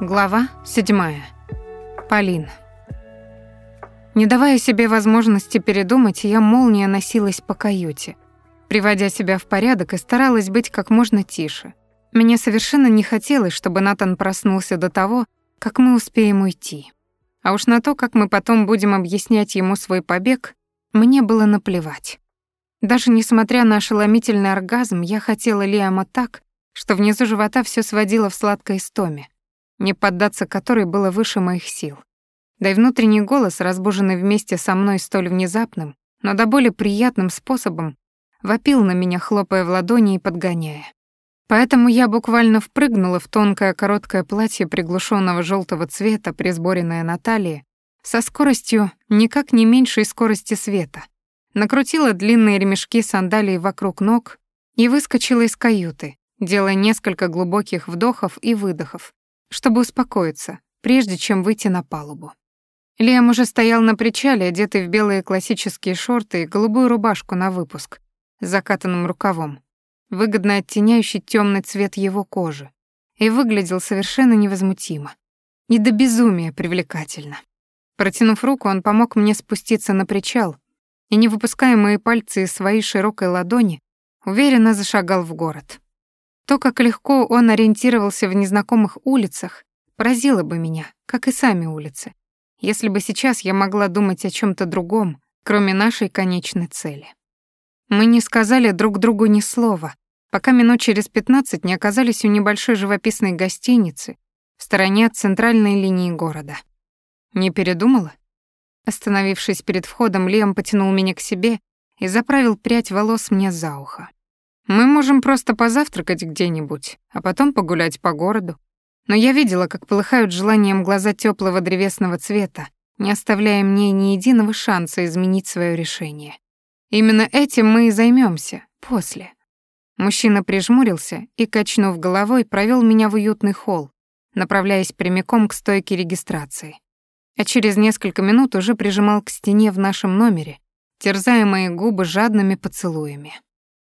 Глава 7. Полин. Не давая себе возможности передумать, я молния носилась по каюте, приводя себя в порядок и старалась быть как можно тише. Мне совершенно не хотелось, чтобы Натан проснулся до того, как мы успеем уйти. А уж на то, как мы потом будем объяснять ему свой побег, мне было наплевать. Даже несмотря на ошеломительный оргазм, я хотела Лиама так, что внизу живота все сводило в сладкой истоме, не поддаться которой было выше моих сил. Да и внутренний голос, разбуженный вместе со мной столь внезапным, но до более приятным способом, вопил на меня, хлопая в ладони и подгоняя. Поэтому я буквально впрыгнула в тонкое короткое платье приглушенного желтого цвета, присборенное на талии, со скоростью никак не меньшей скорости света. Накрутила длинные ремешки сандалий вокруг ног и выскочила из каюты, делая несколько глубоких вдохов и выдохов, чтобы успокоиться, прежде чем выйти на палубу. Лиам уже стоял на причале, одетый в белые классические шорты и голубую рубашку на выпуск, с закатанным рукавом, выгодно оттеняющий темный цвет его кожи, и выглядел совершенно невозмутимо. И до безумия привлекательно. Протянув руку, он помог мне спуститься на причал и, не выпуская мои пальцы из своей широкой ладони, уверенно зашагал в город. То, как легко он ориентировался в незнакомых улицах, поразило бы меня, как и сами улицы, если бы сейчас я могла думать о чем то другом, кроме нашей конечной цели. Мы не сказали друг другу ни слова, пока минут через пятнадцать не оказались у небольшой живописной гостиницы в стороне от центральной линии города. Не передумала? Остановившись перед входом, Лем потянул меня к себе и заправил прядь волос мне за ухо. Мы можем просто позавтракать где-нибудь, а потом погулять по городу. Но я видела, как полыхают желанием глаза теплого древесного цвета, не оставляя мне ни единого шанса изменить свое решение. Именно этим мы и займемся после. Мужчина прижмурился и, качнув головой, провел меня в уютный холл, направляясь прямиком к стойке регистрации. А через несколько минут уже прижимал к стене в нашем номере, терзая мои губы жадными поцелуями.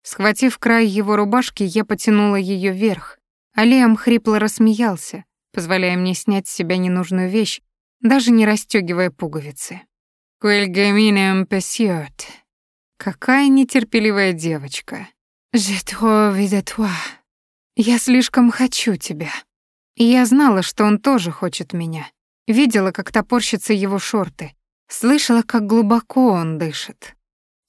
Схватив край его рубашки, я потянула ее вверх, а хрипло рассмеялся, позволяя мне снять с себя ненужную вещь, даже не расстёгивая пуговицы. «Куэльгаминем песьёт». Какая нетерпеливая девочка. «Je toi». Я слишком хочу тебя. И я знала, что он тоже хочет меня. Видела, как топорщатся его шорты. Слышала, как глубоко он дышит.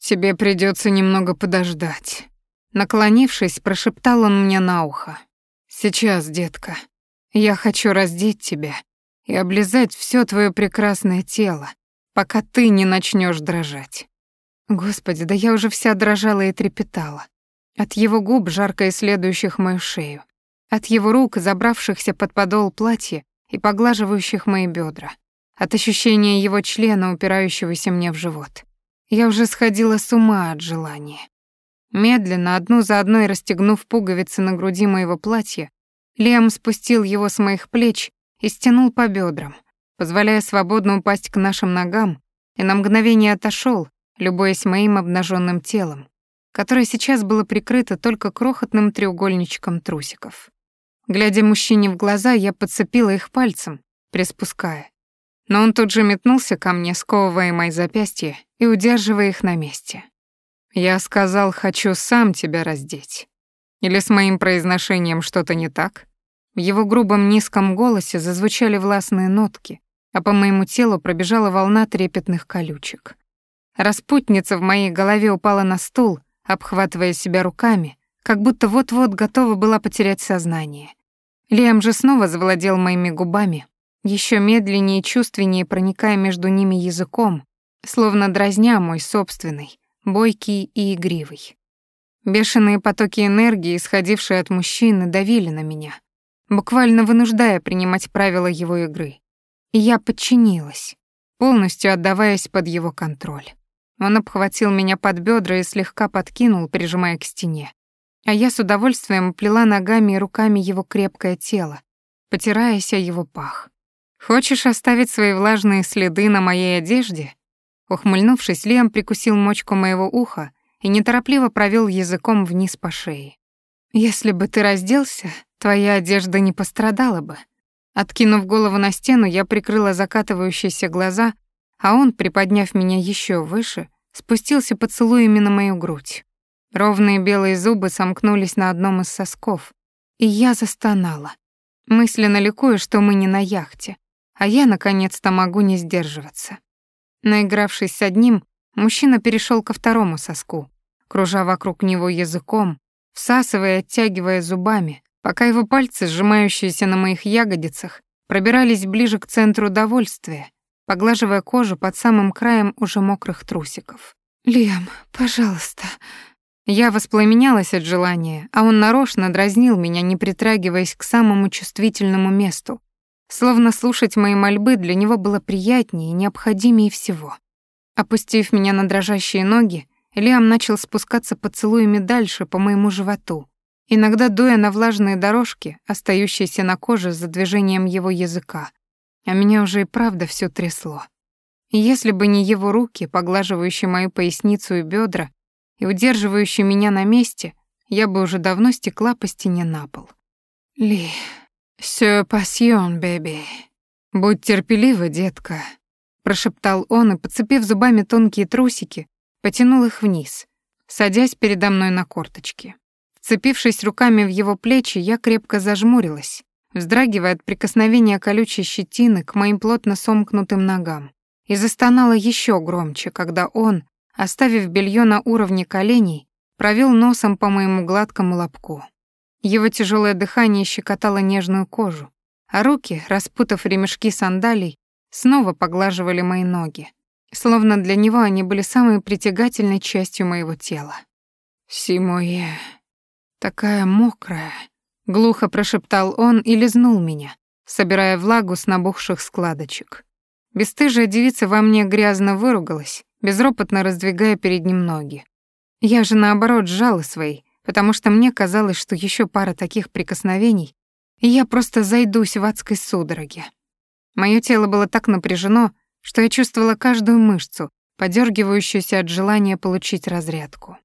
Тебе придется немного подождать. Наклонившись, прошептал он мне на ухо. Сейчас, детка, я хочу раздеть тебя и облизать все твое прекрасное тело, пока ты не начнешь дрожать. Господи, да я уже вся дрожала и трепетала. От его губ, жарко исследующих мою шею. От его рук, забравшихся под подол платья и поглаживающих мои бедра. От ощущения его члена, упирающегося мне в живот. Я уже сходила с ума от желания. Медленно, одну за одной расстегнув пуговицы на груди моего платья, Лиам спустил его с моих плеч и стянул по бедрам, позволяя свободно упасть к нашим ногам, и на мгновение отошел, любуясь моим обнаженным телом, которое сейчас было прикрыто только крохотным треугольничком трусиков. Глядя мужчине в глаза, я подцепила их пальцем, приспуская. Но он тут же метнулся ко мне, сковывая мои запястья и удерживая их на месте. Я сказал, хочу сам тебя раздеть. Или с моим произношением что-то не так? В его грубом низком голосе зазвучали властные нотки, а по моему телу пробежала волна трепетных колючек. Распутница в моей голове упала на стул, обхватывая себя руками, как будто вот-вот готова была потерять сознание. Лиам же снова завладел моими губами, еще медленнее и чувственнее проникая между ними языком, словно дразня мой собственный, бойкий и игривый. Бешеные потоки энергии, исходившие от мужчины, давили на меня, буквально вынуждая принимать правила его игры. И я подчинилась, полностью отдаваясь под его контроль. Он обхватил меня под бедра и слегка подкинул, прижимая к стене. А я с удовольствием плела ногами и руками его крепкое тело, потираясь о его пах. «Хочешь оставить свои влажные следы на моей одежде?» Ухмыльнувшись, Лиам прикусил мочку моего уха и неторопливо провел языком вниз по шее. «Если бы ты разделся, твоя одежда не пострадала бы». Откинув голову на стену, я прикрыла закатывающиеся глаза, а он, приподняв меня еще выше, спустился поцелуями на мою грудь. Ровные белые зубы сомкнулись на одном из сосков, и я застонала, мысленно ликуя, что мы не на яхте, а я наконец-то могу не сдерживаться. Наигравшись с одним, мужчина перешел ко второму соску, кружа вокруг него языком, всасывая и оттягивая зубами, пока его пальцы, сжимающиеся на моих ягодицах, пробирались ближе к центру удовольствия, поглаживая кожу под самым краем уже мокрых трусиков. «Лиам, пожалуйста». Я воспламенялась от желания, а он нарочно дразнил меня, не притрагиваясь к самому чувствительному месту. Словно слушать мои мольбы для него было приятнее и необходимее всего. Опустив меня на дрожащие ноги, Лиам начал спускаться поцелуями дальше по моему животу, иногда дуя на влажные дорожки, остающиеся на коже за движением его языка. А меня уже и правда все трясло. И если бы не его руки, поглаживающие мою поясницу и бедра и удерживающие меня на месте, я бы уже давно стекла по стене на пол. «Ли, все пасьон, бэби. Будь терпелива, детка», — прошептал он и, подцепив зубами тонкие трусики, потянул их вниз, садясь передо мной на корточки. Вцепившись руками в его плечи, я крепко зажмурилась, вздрагивая от прикосновения колючей щетины к моим плотно сомкнутым ногам, и застонала еще громче, когда он, оставив белье на уровне коленей, провел носом по моему гладкому лобку. Его тяжелое дыхание щекотало нежную кожу, а руки, распутав ремешки сандалий, снова поглаживали мои ноги, словно для него они были самой притягательной частью моего тела. «Симое, такая мокрая», — глухо прошептал он и лизнул меня, собирая влагу с набухших складочек. Бестыжая девица во мне грязно выругалась, безропотно раздвигая перед ним ноги. Я же, наоборот, сжала свои, потому что мне казалось, что еще пара таких прикосновений, и я просто зайдусь в адской судороге. Моё тело было так напряжено, что я чувствовала каждую мышцу, подергивающуюся от желания получить разрядку.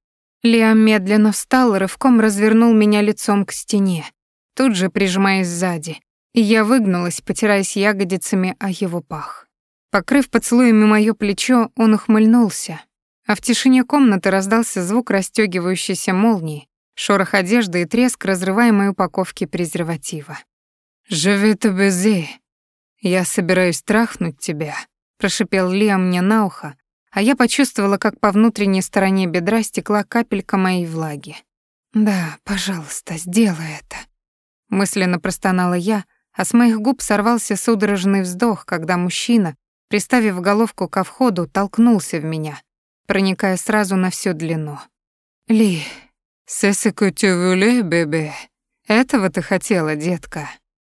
Лиам медленно встал рывком развернул меня лицом к стене, тут же прижимаясь сзади, и я выгнулась, потираясь ягодицами о его пах. Покрыв поцелуями моё плечо, он ухмыльнулся, а в тишине комнаты раздался звук расстёгивающейся молнии, шорох одежды и треск разрываемой упаковки презерватива. «Je vais te Я собираюсь трахнуть тебя», прошипел Лиам мне на ухо, а я почувствовала, как по внутренней стороне бедра стекла капелька моей влаги. «Да, пожалуйста, сделай это», — мысленно простонала я, а с моих губ сорвался судорожный вздох, когда мужчина, приставив головку ко входу, толкнулся в меня, проникая сразу на всю длину. «Ли, сесеку тювюле, бебе, этого ты хотела, детка».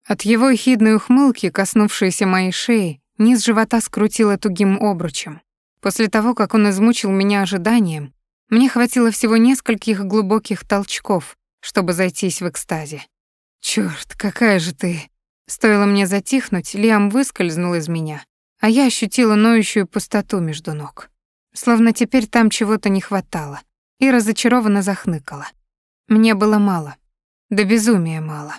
От его ехидной ухмылки, коснувшейся моей шеи, Низ живота скрутило тугим обручем. После того, как он измучил меня ожиданием, мне хватило всего нескольких глубоких толчков, чтобы зайтись в экстазе. Чёрт, какая же ты! Стоило мне затихнуть, Лиам выскользнул из меня, а я ощутила ноющую пустоту между ног. Словно теперь там чего-то не хватало, и разочарованно захныкала. Мне было мало, да безумия мало.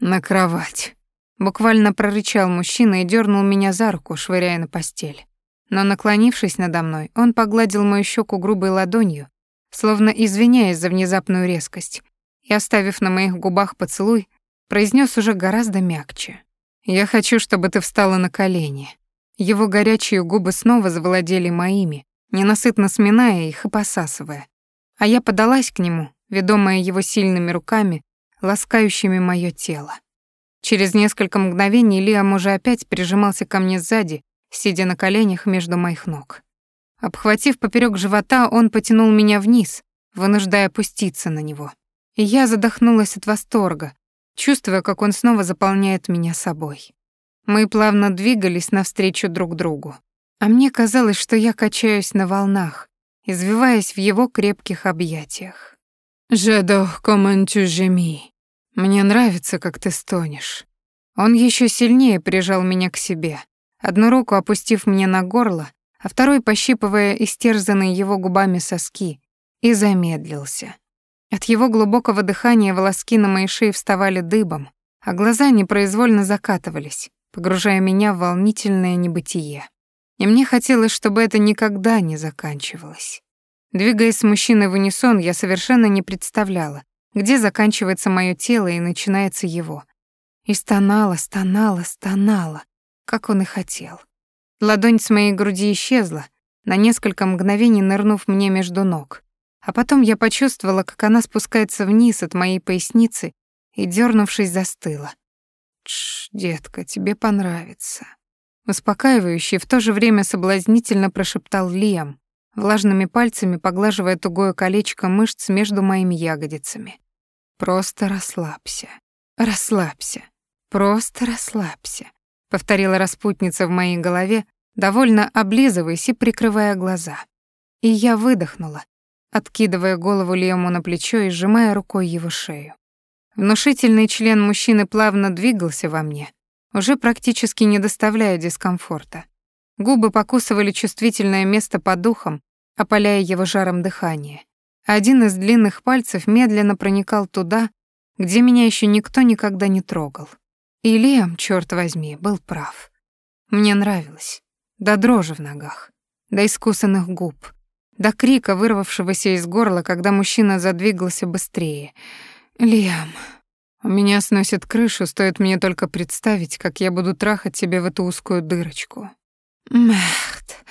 На кровать. Буквально прорычал мужчина и дернул меня за руку, швыряя на постель. Но наклонившись надо мной, он погладил мою щеку грубой ладонью, словно извиняясь за внезапную резкость, и, оставив на моих губах поцелуй, произнес уже гораздо мягче. «Я хочу, чтобы ты встала на колени». Его горячие губы снова завладели моими, ненасытно сминая их и посасывая. А я подалась к нему, ведомая его сильными руками, ласкающими моё тело. Через несколько мгновений Лиам уже опять прижимался ко мне сзади, сидя на коленях между моих ног. Обхватив поперек живота, он потянул меня вниз, вынуждая опуститься на него. И я задохнулась от восторга, чувствуя, как он снова заполняет меня собой. Мы плавно двигались навстречу друг другу. А мне казалось, что я качаюсь на волнах, извиваясь в его крепких объятиях. «J'adore comment tu gémis», мне нравится, как ты стонешь. Он еще сильнее прижал меня к себе, одну руку опустив мне на горло, а второй пощипывая истерзанные его губами соски, и замедлился. От его глубокого дыхания волоски на моей шее вставали дыбом, а глаза непроизвольно закатывались, погружая меня в волнительное небытие. И мне хотелось, чтобы это никогда не заканчивалось. Двигаясь с мужчиной в унисон, я совершенно не представляла, где заканчивается моё тело и начинается его. И стонала, стонала, стонала, как он и хотел. Ладонь с моей груди исчезла, на несколько мгновений нырнув мне между ног. А потом я почувствовала, как она спускается вниз от моей поясницы и, дернувшись, застыла. «Тш, детка, тебе понравится». Успокаивающе в то же время соблазнительно прошептал Лиам, влажными пальцами поглаживая тугое колечко мышц между моими ягодицами. «Просто расслабься, расслабься, просто расслабься», повторила распутница в моей голове, довольно облизываясь и прикрывая глаза. И я выдохнула, откидывая голову Лему на плечо и сжимая рукой его шею. Внушительный член мужчины плавно двигался во мне, уже практически не доставляя дискомфорта. Губы покусывали чувствительное место под духом, опаляя его жаром дыхания. Один из длинных пальцев медленно проникал туда, где меня еще никто никогда не трогал. И Лиам, чёрт возьми, был прав. Мне нравилось. До дрожи в ногах, до искусанных губ, до крика, вырвавшегося из горла, когда мужчина задвигался быстрее. «Лиам, у меня сносит крышу, стоит мне только представить, как я буду трахать тебе в эту узкую дырочку». «Мехт,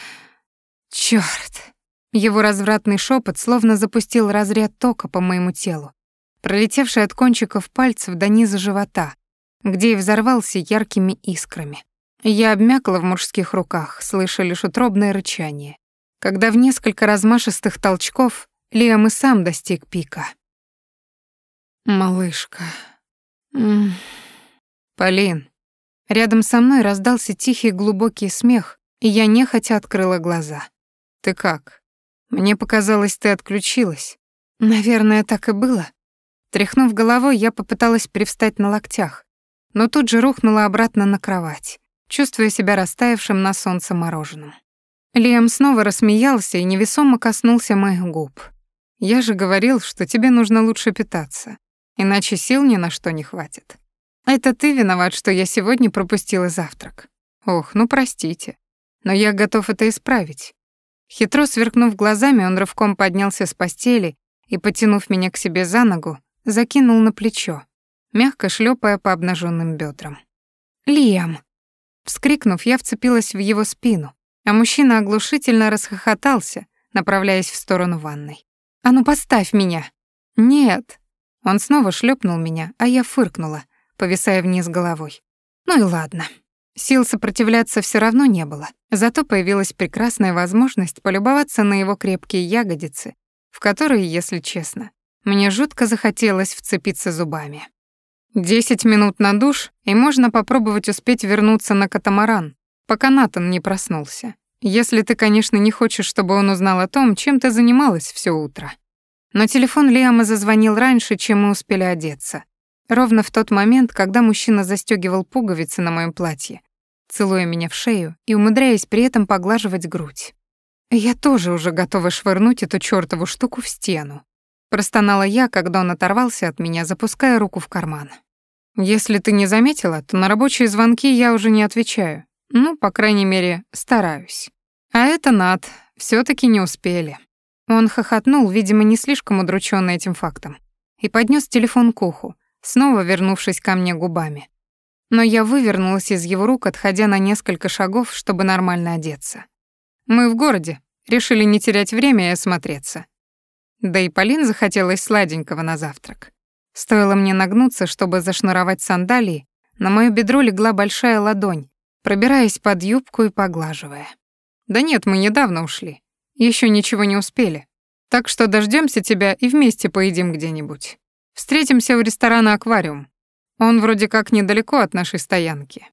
чёрт!» Его развратный шепот словно запустил разряд тока по моему телу, пролетевший от кончиков пальцев до низа живота, где и взорвался яркими искрами. Я обмякла в мужских руках, слыша лишь утробное рычание когда в несколько размашистых толчков Лиам и сам достиг пика. «Малышка...» М -м «Полин...» Рядом со мной раздался тихий глубокий смех, и я нехотя открыла глаза. «Ты как? Мне показалось, ты отключилась». «Наверное, так и было». Тряхнув головой, я попыталась привстать на локтях, но тут же рухнула обратно на кровать, чувствуя себя растаявшим на солнце мороженым. Лиам снова рассмеялся и невесомо коснулся моих губ. «Я же говорил, что тебе нужно лучше питаться, иначе сил ни на что не хватит. Это ты виноват, что я сегодня пропустила завтрак. Ох, ну простите, но я готов это исправить». Хитро сверкнув глазами, он рывком поднялся с постели и, потянув меня к себе за ногу, закинул на плечо, мягко шлепая по обнаженным бедрам. «Лиам!» Вскрикнув, я вцепилась в его спину, а мужчина оглушительно расхохотался, направляясь в сторону ванной. «А ну поставь меня!» «Нет!» Он снова шлепнул меня, а я фыркнула, повисая вниз головой. Ну и ладно. Сил сопротивляться все равно не было, зато появилась прекрасная возможность полюбоваться на его крепкие ягодицы, в которые, если честно, мне жутко захотелось вцепиться зубами. Десять минут на душ, и можно попробовать успеть вернуться на катамаран, пока Натан не проснулся. Если ты, конечно, не хочешь, чтобы он узнал о том, чем ты занималась все утро. Но телефон Лиама зазвонил раньше, чем мы успели одеться. Ровно в тот момент, когда мужчина застегивал пуговицы на моем платье, целуя меня в шею и умудряясь при этом поглаживать грудь. Я тоже уже готова швырнуть эту чёртову штуку в стену. Простонала я, когда он оторвался от меня, запуская руку в карман. Если ты не заметила, то на рабочие звонки я уже не отвечаю. Ну, по крайней мере, стараюсь. А это Над, все таки не успели. Он хохотнул, видимо, не слишком удручённый этим фактом, и поднес телефон к уху, снова вернувшись ко мне губами. Но я вывернулась из его рук, отходя на несколько шагов, чтобы нормально одеться. Мы в городе, решили не терять время и осмотреться. Да и Полин захотелось сладенького на завтрак. Стоило мне нагнуться, чтобы зашнуровать сандалии, на моё бедро легла большая ладонь, пробираясь под юбку и поглаживая. «Да нет, мы недавно ушли. Еще ничего не успели. Так что дождемся тебя и вместе поедим где-нибудь. Встретимся у ресторана «Аквариум». Он вроде как недалеко от нашей стоянки».